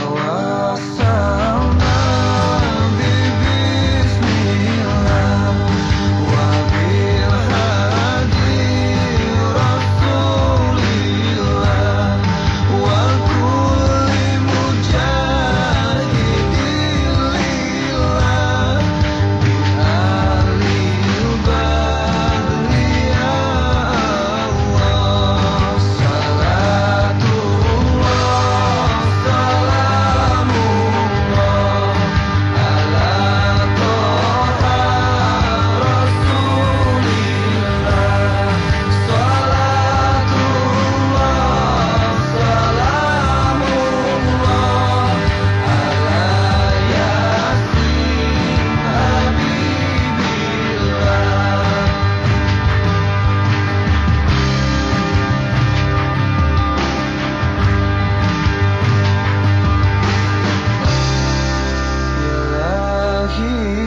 our. me.